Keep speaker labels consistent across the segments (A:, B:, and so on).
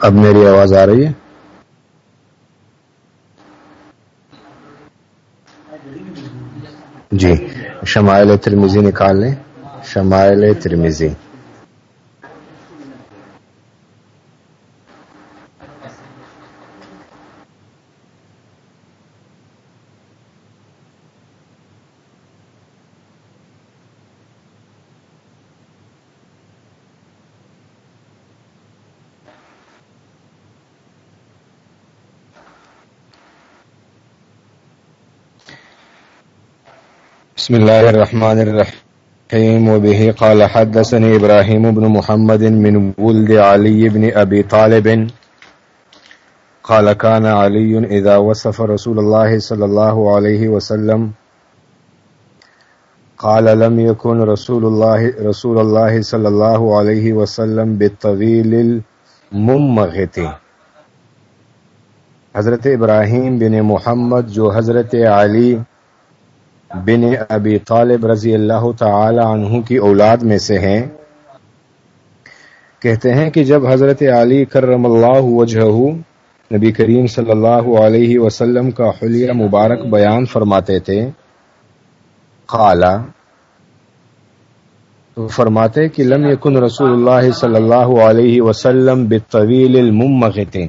A: اب میری آواز آ رہی ہے؟ جی شمائل ترمیزی نکال لیں۔ شمائل ترمیزی بسم الله الرحمن الرحيم وبه قال حدثني إبراهيم بن محمد من ولد علي بن أبي طالب. قال كان علي إذا وصف رسول الله صلى الله عليه وسلم. قال لم يكن رسول الله رسول الله صلى الله عليه وسلم بالطويل الممغت. حضرت ابراہیم بن محمد جو حضرت علی بن ابی طالب رضی اللہ تعالی عنہ کی اولاد میں سے ہیں۔ کہتے ہیں کہ جب حضرت علی کرم اللہ وجہ نبی کریم صلی اللہ علیہ وسلم کا حلیہ مبارک بیان فرماتے تھے، قالا، تو فرماتے کہ لم یکن رسول اللہ صلی اللہ علیہ وسلم بالطویل الممغتیں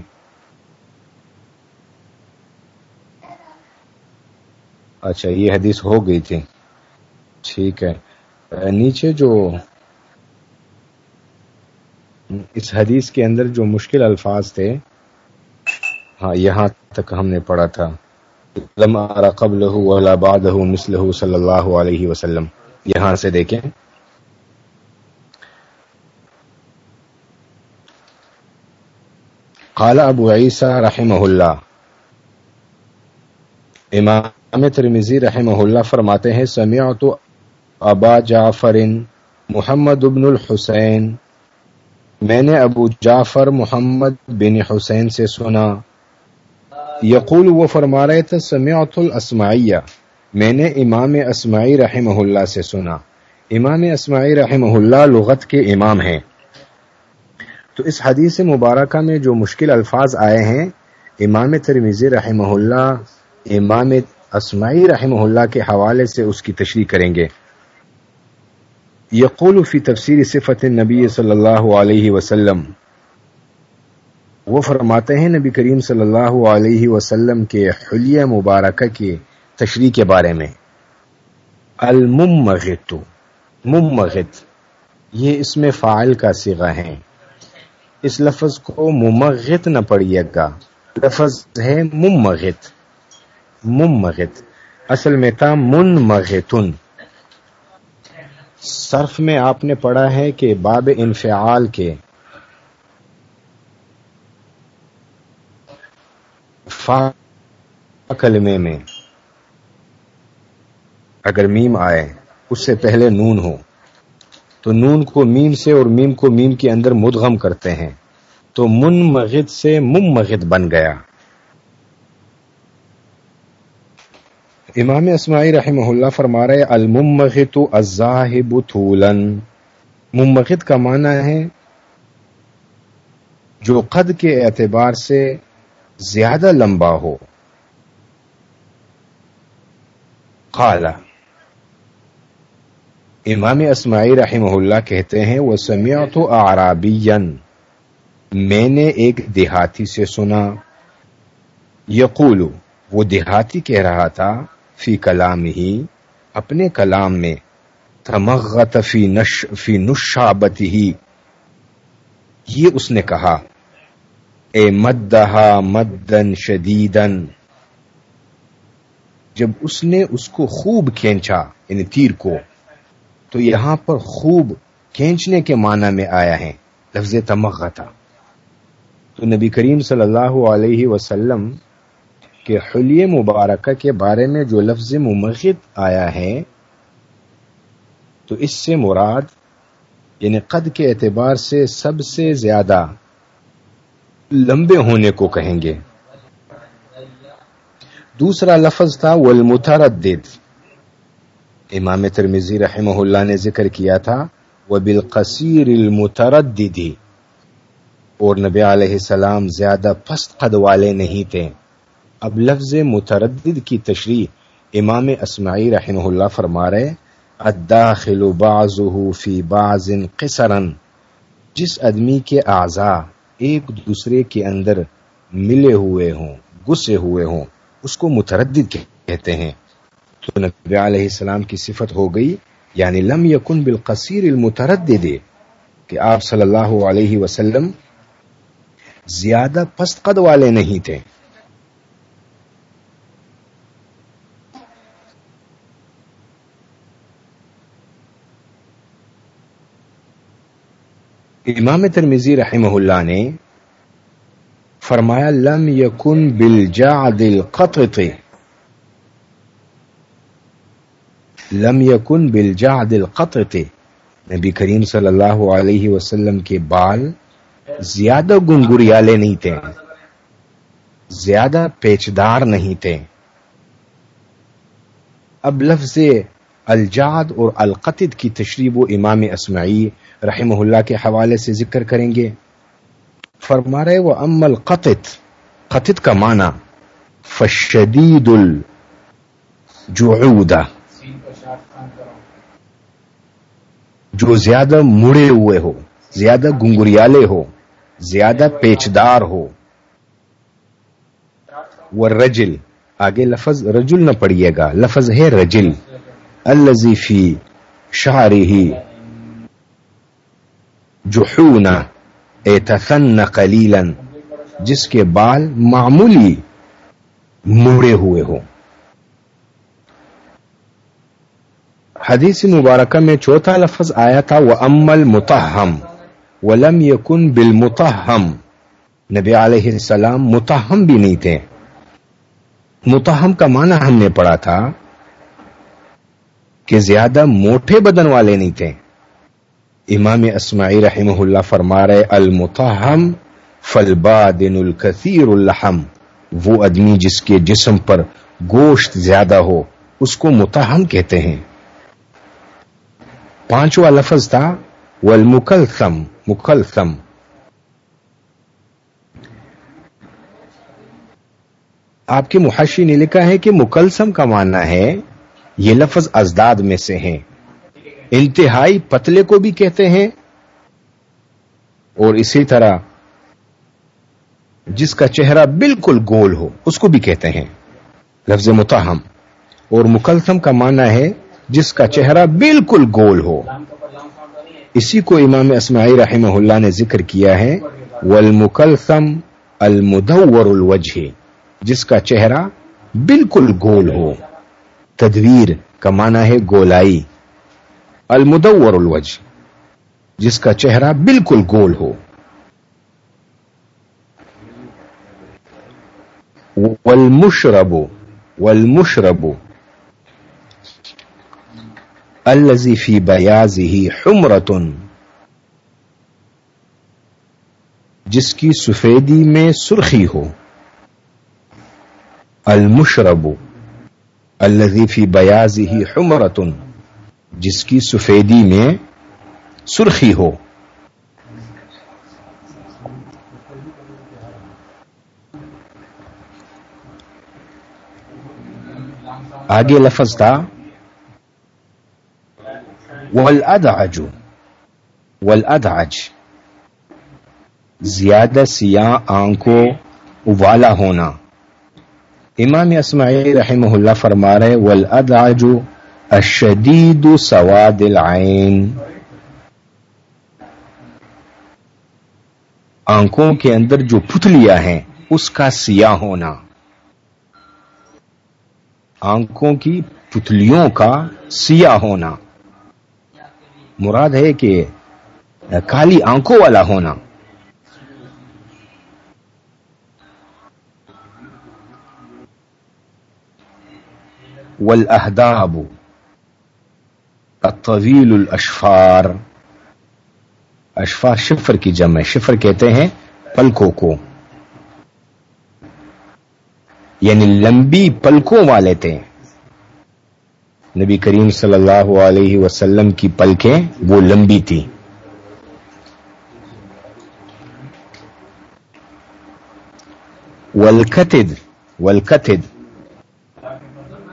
A: اچھا یہ حدیث ہو گئی تھی۔ ٹھیک ہے۔ نیچے جو اس حدیث کے اندر جو مشکل الفاظ تھے ہاں یہاں تک ہم نے پڑھا تھا۔ قبل بعد مسلح صلی اللہ علیہ وسلم۔ یہاں سے دیکھیں۔ قال ابو عیسیٰ رحمہ اللہ۔ امام ترمیزی رحمہ اللہ فرماتے ہیں سمیعت ابا جعفر محمد ابن الحسین۔ میں نے ابو جعفر محمد بن حسین سے سنا۔ یقول، وہ فرما رہے تھے سمیعت الاسماعیہ۔ میں نے امام اسماعی رحمہ اللہ سے سنا۔ امام اسماعی رحمہ اللہ لغت کے امام ہیں۔ تو اس حدیث مبارکہ میں جو مشکل الفاظ آئے ہیں، امام ترمیزی رحمہ اللہ امام اسماعی رحمہ اللہ کے حوالے سے اس کی تشریح کریں گے۔ یقول فی تفسیر صفت نبی صلی اللہ علیہ وسلم۔ وہ فرماتے ہیں نبی کریم صلی اللہ علیہ وسلم کے حلیہ مبارکہ کی تشریح کے بارے میں۔ الممغت ممغت یہ اس میں فعال کا سگا ہے۔ اس لفظ کو ممغت نہ پڑھیے گا۔ لفظ ہے ممغت ممغت. اصل میں تھا من مغتن صرف میں آپ نے پڑھا ہے کہ باب انفعال کے فا کلمے میں اگر میم آئے، اس سے پہلے نون ہو، تو نون کو میم سے اور میم کو میم کے اندر مدغم کرتے ہیں، تو من مغد سے مم مغد بن گیا۔ امام اسماعی رحمہ اللہ فرما رہے الممغت الزاہب طولن ممغت کا معنی ہے جو قد کے اعتبار سے زیادہ لمبا ہو۔ قال۔ امام اسماعی رحمہ اللہ کہتے ہیں وہ سمیعت اعرابین میں نے ایک دیہاتی سے سنا۔ یقول وہ دیہاتی کہہ رہا تھا۔ فی کلام ہی اپنے کلام میں، تمغت فی نش، فی نشابت ہی یہ اس نے کہا، اے مدہا مدن شدیدن۔ جب اس نے اس کو خوب کھینچا یعنی تیر کو، تو یہاں پر خوب کھینچنے کے معنی میں آیا ہے، لفظ تمغتا تو نبی کریم صلی اللہ علیہ وسلم کہ حلیہ مبارکہ کے بارے میں جو لفظ ممغد آیا ہے، تو اس سے مراد یعنی قد کے اعتبار سے سب سے زیادہ لمبے ہونے کو کہیں گے۔ دوسرا لفظ تھا والمتردد۔ امام ترمیزی رحمہ اللہ نے ذکر کیا تھا وہ بالقصیر المترددی اور نبی علیہ السلام زیادہ پست قد والے نہیں تھے۔ اب لفظ متردد کی تشریح امام اسماعی رحمہ اللہ فرما رہے الداخل بعضه فی بعض قصرا، جس آدمی کے اعضاء ایک دوسرے کے اندر ملے ہوئے ہوں گسے ہوئے ہوں، اس کو متردد کہتے ہیں۔ تو نبی علیہ السلام کی صفت ہو گئی یعنی لم یکن بالقصیر المتردد، کہ آپ صلی اللہ علیہ وسلم زیادہ پست قد والے نہیں تھے۔ امام ترمیزی رحمہ اللہ نے فرمایا، لم یکن بالجعد القطط. لم یکن بالجعد القطط. نبی کریم صلی اللہ علیہ وسلم کے بال زیادہ گنگریالے نہیں تھے، زیادہ پیچدار نہیں تھے۔ اب لفظ الجاد اور القطد کی تشریح و امام اسمعی رحمہ اللہ کے حوالے سے ذکر کریں گے۔ فرما رہے وہ ام القطت قطت کا معنی فشدید الجعودہ جو زیادہ مڑے ہوئے ہو، زیادہ گنگریالے ہو، زیادہ پیچدار ہو۔ وہ رجل آگے لفظ رجل نہ پڑھیے گا، لفظ ہے رجل الزیفی شہری ہی جحونا ایتثن قلیلا، جس کے بال معمولی موڑے ہوئے ہوں۔ حدیث مبارکہ میں چوتھا لفظ آیا تھا وہ امل متحم ولم یکن بالمتحم نبی علیہ السلام متحم بھی نہیں تھے۔ متحم کا معنی ہم نے پڑھا تھا کہ زیادہ موٹے بدن والے نہیں تھے۔ امام اسماعی رحمہ اللہ فرما رہے المتحم فلبادن الکثیر الحم وہ آدمی جس کے جسم پر گوشت زیادہ ہو، اس کو متحم کہتے ہیں۔ پانچواں لفظ تھا، والمکلثم، مکلثم۔ آپ کے محشی نے لکھا ہے کہ مکلسم کا معنی ہے، یہ لفظ ازداد میں سے ہیں۔ انتہائی پتلے کو بھی کہتے ہیں اور اسی طرح جس کا چہرہ بالکل گول ہو، اس کو بھی کہتے ہیں۔ لفظ متحم اور مکلثم کا معنی ہے جس کا چہرہ بالکل گول ہو۔ اسی کو امام اسماعی رحمہ اللہ نے ذکر کیا ہے والمکلثم المدور الوجہ جس کا چہرہ بالکل گول ہو۔ تدویر کا معنی ہے گولائی۔ المدور الوجہ، جس کا چہرہ بالکل گول ہو۔ والمشرب والمشرب، الذي في بيازه حمرة، جس کی سفیدی میں سرخی ہو۔ المشرب، الذي في بيازه حمرة۔ جس کی سفیدی میں سرخی ہو۔ آگے لفظ تھا والادعج والادعج زیادہ سیاہ آنکھوں والا ہونا۔ امام اسماعی رحمہ اللہ فرما رہے والادعج الشدید سواد العین آنکھوں کے اندر جو پتلیاں ہیں، اس کا سیاہ ہونا. آنکھوں کی پتلیوں کا سیاہ ہونا. مراد ہے کہ کالی آنکھوں والا ہونا. والاحداب الطویل الاشفار. اشفار شفر کی جمع شفر کہتے ہیں پلکوں کو. یعنی لمبی پلکوں والے تھے. نبی کریم صلی اللہ علیہ وسلم کی پلکیں وہ لمبی تھی والکتد والکتد.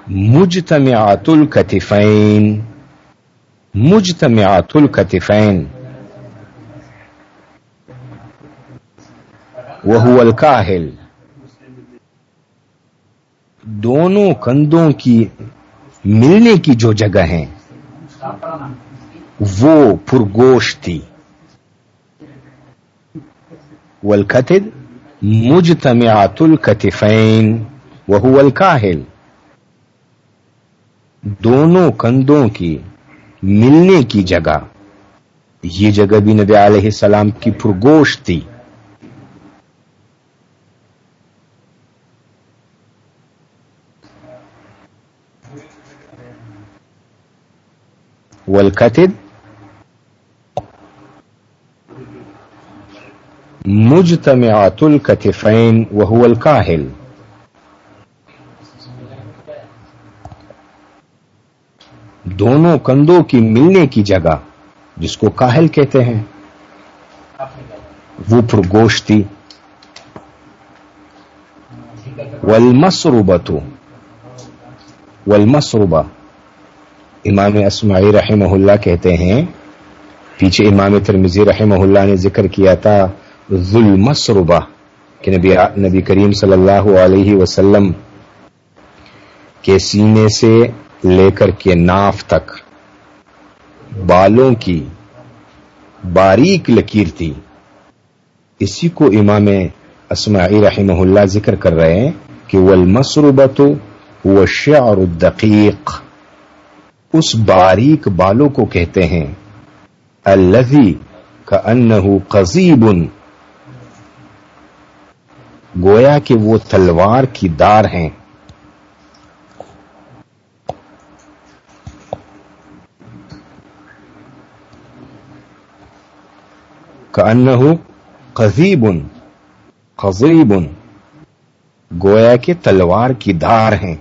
A: مجتمعات الکتفین. مجتمعات الکتفین۔ وهو الکاہل۔ دونوں کندھوں کی ملنے کی جو جگہ ہیں، وہ پرگوش تھی۔ والکتد مجتمعات الکتفین۔ وهو الکاہل۔ دونوں کندھوں کی ملنے کی جگہ۔ یہ جگہ بھی نبی علیہ السلام کی پرگوش تھی۔ والکتد مجتمعات الکتفین وهو الکاہل دونوں کندھوں کی ملنے کی جگہ جس کو کاہل کہتے ہیں، وہ پرگوشتی والمسربت والمسربہ امام اسماعی رحمہ اللہ کہتے ہیں۔ پیچھے امام ترمزی رحمہ اللہ نے ذکر کیا تھا ظلمسربہ کہ نبی نبی کریم صلی اللہ علیہ وسلم کے سینے سے لے کر کے ناف تک۔ بالوں کی باریک لکیر تھی۔ اسی کو امام اسماعی رحمہ اللہ ذکر کر رہے ہیں کہ وہ المسربت وہ شعر الدقیق۔ اس باریک بالوں کو کہتے ہیں۔ الذي کا انہ قزیب گویا کہ وہ تلوار کی دار ہیں۔ انہو قذیب قذیب گویا کے تلوار کی دھار ہیں۔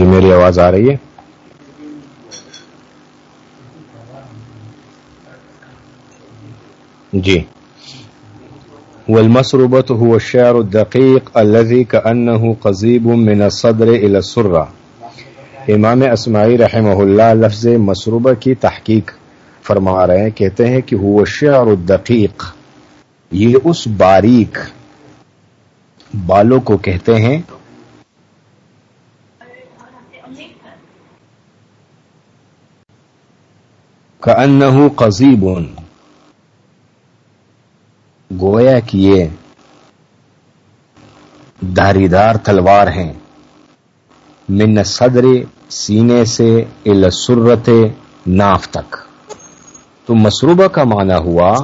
A: جی میری آواز آ رہی ہے؟ جی۔ والمسربة هو الشعر الدقيق الذي كأنه قضيب من الصدر إلى السرة. امام اسماعی رحمہ اللہ لفظ مسروبہ کی تحقیق فرما رہے ہیں، کہتے ہیں کہ وہ شعر الدقیق یہ اس باریک بالوں کو کہتے ہیں کأنہ قزیب گویا کہ یہ داری دار تلوار ہیں. من صدر سینے سے السرت ناف تک. تو مسروبہ کا معنی ہوا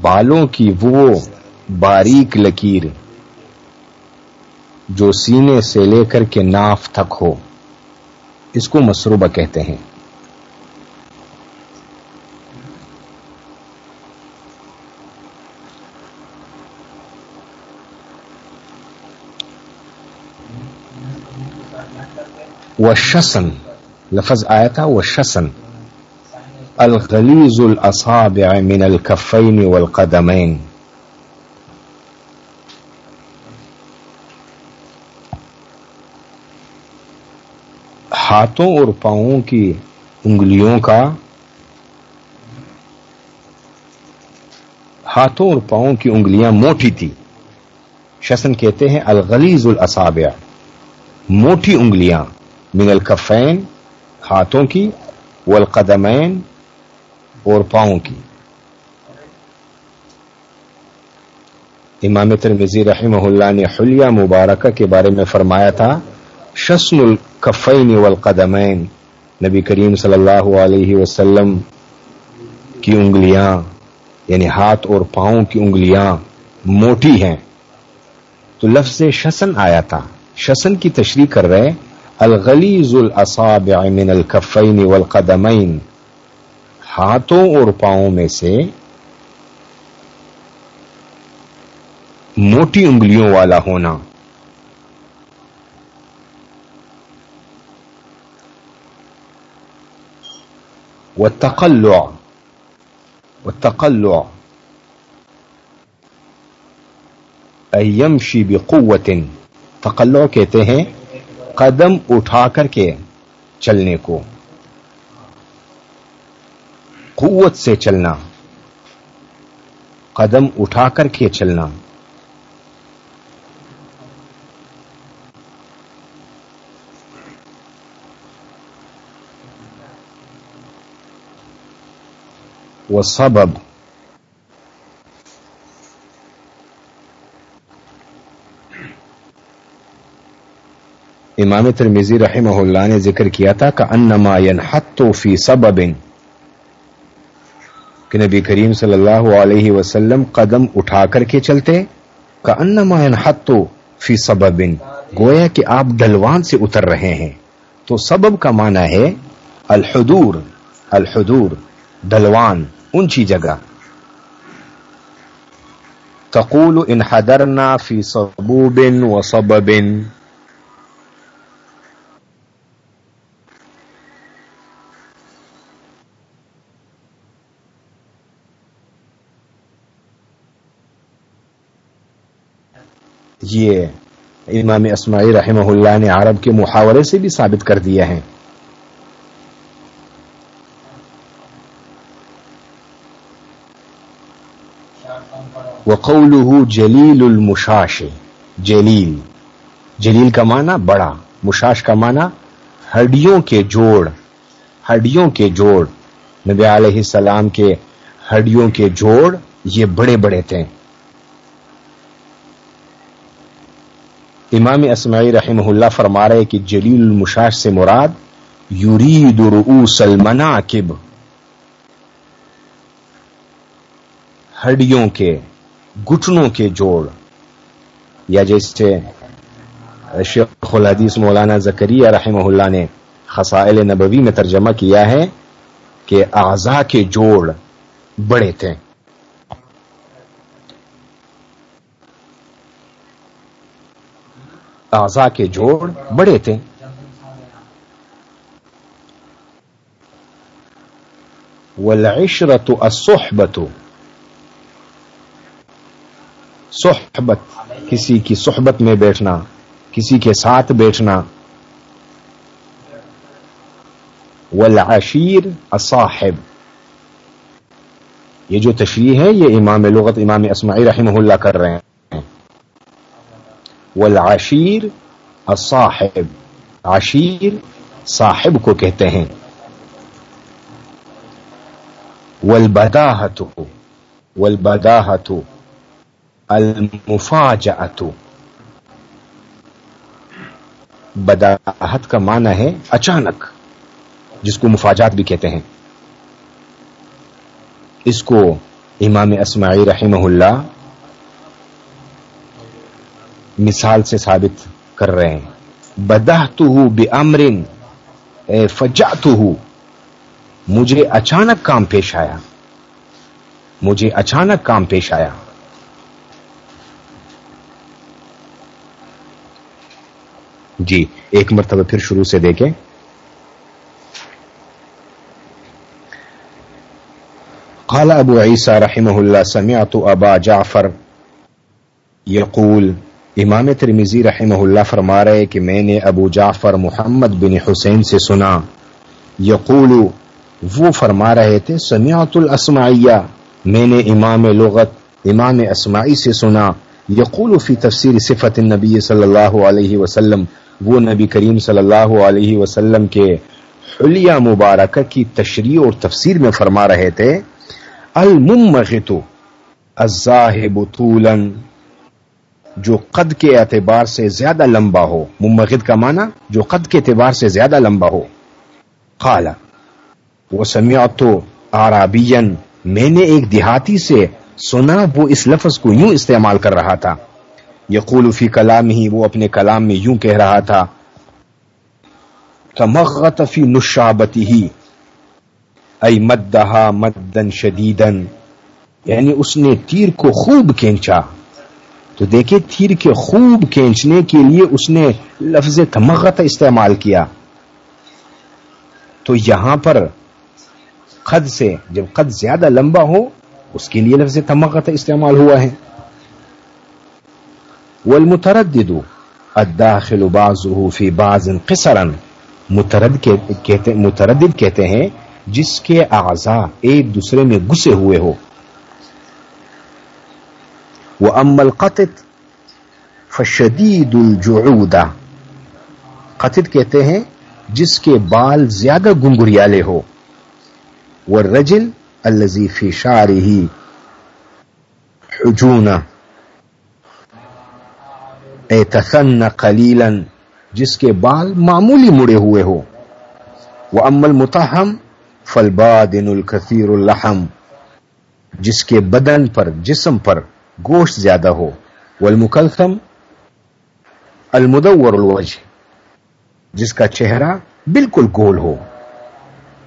A: بالوں کی وہ باریک لکیر جو سینے سے لے کر کے ناف تک ہو. اس کو مسروبہ کہتے ہیں. وشسن، لفظ آیا تھا وہ شسن الغلیز الاصابع من الكفین والقدمین. ہاتھوں اور پاؤں کی انگلیوں کا ہاتھوں اور پاؤں کی انگلیاں موٹی تھی. شسن کہتے ہیں الغلیز الاصابع، موٹی انگلیاں. من الکفین، ہاتھوں کی، والقدمین اور پاؤں کی۔ امام ترمزی رحمہ اللہ نے حلیہ مبارکہ کے بارے میں فرمایا تھا، شسن الکفین والقدمین۔ نبی کریم صلی اللہ علیہ وسلم کی انگلیاں یعنی ہاتھ اور پاؤں کی انگلیاں موٹی ہیں۔ تو لفظ شسن آیا تھا۔ شسن کی تشریح کر رہے الغلیز الاصابع من الکفین والقدمین، ہاتھوں اور پاؤں میں سے موٹی انگلیوں والا ہونا۔ والتقلع والتقلع ایمشی بقوت تقلع کہتے ہیں۔ قدم اٹھا کر کے چلنے کو۔ قوت سے چلنا۔ قدم اٹھا کر کے چلنا۔ وہ سبب امام ترمیزی رحمہ اللہ نے ذکر کیا تھا کہ انما ینحتو فی سبب. کہ نبی کریم صلی اللہ علیہ وسلم قدم اٹھا کر کے چلتے کہ انما ینحتو فی سبب. گویا کہ آپ ڈلوان سے اتر رہے ہیں۔ تو سبب کا معنی ہے الحدور الحدور ڈلوان اونچی جگہ. تقول ان حدرنا فی صبوب و سبب. یہ امام اسماعی رحمہ اللہ نے عرب کے محاورے سے بھی ثابت کر دیا ہے۔ وقوله جلیل المشاش، جلیل۔ جلیل کا معنی بڑا، مشاش کا معنی ہڈیوں کے جوڑ، ہڈیوں کے جوڑ۔ نبی علیہ السلام کے ہڈیوں کے جوڑ یہ بڑے بڑے تھے۔ امام اسماعی رحمہ اللہ فرما رہے کہ جلیل المشاش سے مراد یورید رؤوس المناکب۔ ہڈیوں کے گٹنوں کے جوڑ۔ یا جیسے شیخ الحدیث مولانا زکریہ رحمہ اللہ نے خسائل نبوی میں ترجمہ کیا ہے کہ اعضا کے جوڑ بڑے تھے۔ اعضا کے جوڑ بڑے تھے۔ والعشرت الصحبت صحبت، کسی کی صحبت میں بیٹھنا، کسی کے ساتھ بیٹھنا۔ والعشیر الصاحب۔ یہ جو تشریح ہے، یہ امام لغت امام اسماعی رحمہ اللہ کر رہے ہیں۔ والعشیر الصاحب، عشیر صاحب کو کہتے ہیں۔ والبداہت والبداہت المفاجعت بداہت کا معنی ہے اچانک، جس کو مفاجات بھی کہتے ہیں۔ اس کو امام اسماعی رحمہ اللہ مثال سے ثابت کر رہے ہیں۔ بدہ تو بے امرن مجھے اچانک کام پیش آیا۔ مجھے اچانک کام پیش آیا۔ جی ایک مرتبہ پھر شروع سے دیکھیں۔ قال ابو عیسى رحمه الله سمعت ابا جعفر يقول امام ترمیزی رحمہ اللہ فرما رہے کہ میں نے ابو جعفر محمد بن حسین سے سنا، یقول، وہ فرما رہے تھے سمعت الاسماعیہ، میں نے امام لغت، امام اسماعی سے سنا، یقول فی تفسیر صفت النبی صلی اللہ علیہ وسلم، وہ نبی کریم صلی اللہ علیہ وسلم کے حلیہ مبارکہ کی تشریح اور تفسیر میں فرما رہے تھے الممغت الزاہب طولا۔ جو قد کے اعتبار سے زیادہ لمبا ہو۔ ممغد کا معنی جو قد کے اعتبار سے زیادہ لمبا ہو۔ قال وہ سمعت تو آرابین میں نے ایک دیہاتی سے سنا، وہ اس لفظ کو یوں استعمال کر رہا تھا۔ یقول فی کلام ہی وہ اپنے کلام میں یوں کہہ رہا تھا کمغت فی نشابتی ہی ای مدہا مدن شدیدن یعنی اس نے تیر کو خوب کھینچا۔ تو دیکھیں تیر کے خوب کھینچنے کے لیے اس نے لفظ تمغت استعمال کیا۔ تو یہاں پر قد سے جب قد زیادہ لمبا ہو، اس کے لیے لفظ تمغت استعمال ہوا ہے۔ والمتردد، الداخل بعضه في بعض قصرا۔ متردد کہتے ہیں، جس کے اعضاء ایک دوسرے میں گسے ہوئے ہو۔ وہ امل فشدید الجعودہ قطت کہتے ہیں جس کے بال زیادہ گنگریالے ہو۔ وہ رجل الزیفی شاری ہی حجونا اے قلیلن جس کے بال معمولی مڑے ہوئے ہو۔ وہ امل متحم فلبادن الکثیر الحم جس کے بدن پر جسم پر گوشت زیادہ ہو والمکلثم المدور الوجه. جس کا چہرہ بالکل گول ہو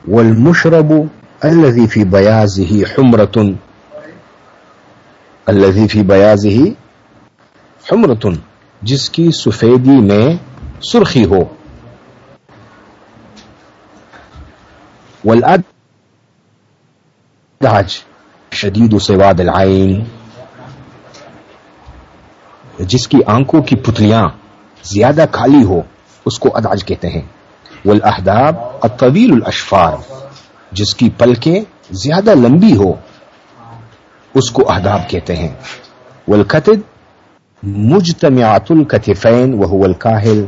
A: والمشرب الذي في بیازه حمرة. الذي في بیازه حمرة. جس کی سفیدی میں سرخی ہو والأدهج. شديد سواد العين جس کی آنکھوں کی پتلیاں زیادہ کالی ہو، اس کو اداج کہتے ہیں۔ والاحداب الطویل الاشفار جس کی پلکیں زیادہ لمبی ہو، اس کو احداب کہتے ہیں۔ والکتد مجتمعات الکتفین وهو الکاہل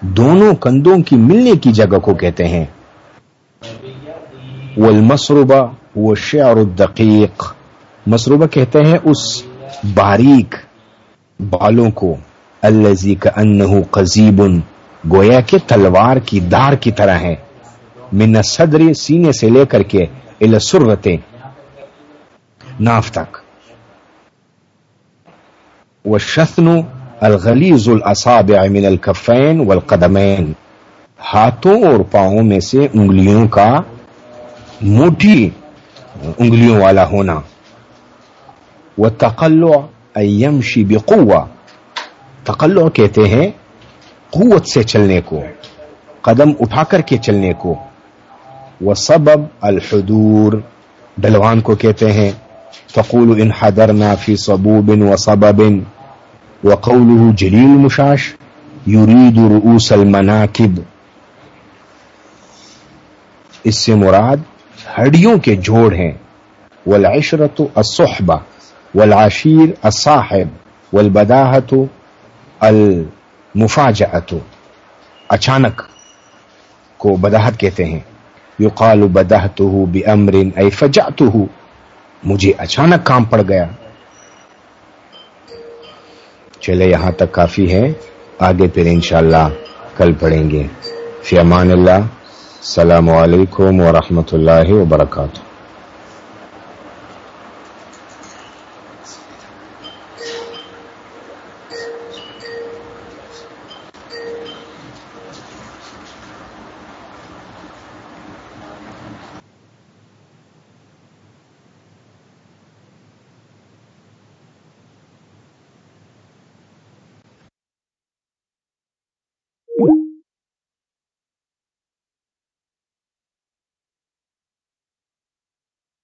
A: دونوں کندھوں کی ملنے کی جگہ کو کہتے ہیں۔ والمسربہ وہ شعر الدقیق۔ مسروبہ کہتے ہیں اس باریک۔ بالوں کو الزی کا انہ قزیب گویا کے تلوار کی دار کی طرح ہے۔ من صدر سینے سے لے کر کے السرت ناف تک۔ وہ شسن الغلیز الاصابع من الکفین والقدمین۔ ہاتھوں اور پاؤں میں سے انگلیوں کا موٹی انگلیوں والا ہونا۔ وہ تقلع ایمشی بقوہ تقلع کہتے ہیں قوت سے چلنے کو، قدم اٹھا کر کے چلنے کو. وہ سبب الحدور. ڈلوان کو کہتے ہیں فقول ان حدرنا فی صبوب و سبب. وقوله جلیل مشاش، یرید رؤوس المناکب. اس سے مراد ہڈیوں کے جوڑ ہیں. والعشرت الصحبہ والعشیر الصاحب والبداہت المفاجعت اچانک کو بداہت کہتے ہیں۔ یقال بدہتہ بامر ای فجعتہ۔ مجھے اچانک کام پڑ گیا۔ چلے، یہاں تک کافی ہے۔ آگے پھر انشاءاللہ کل پڑھیں گے۔ فی امان اللہ۔ السلام علیکم ورحمۃ اللہ وبرکاتہ۔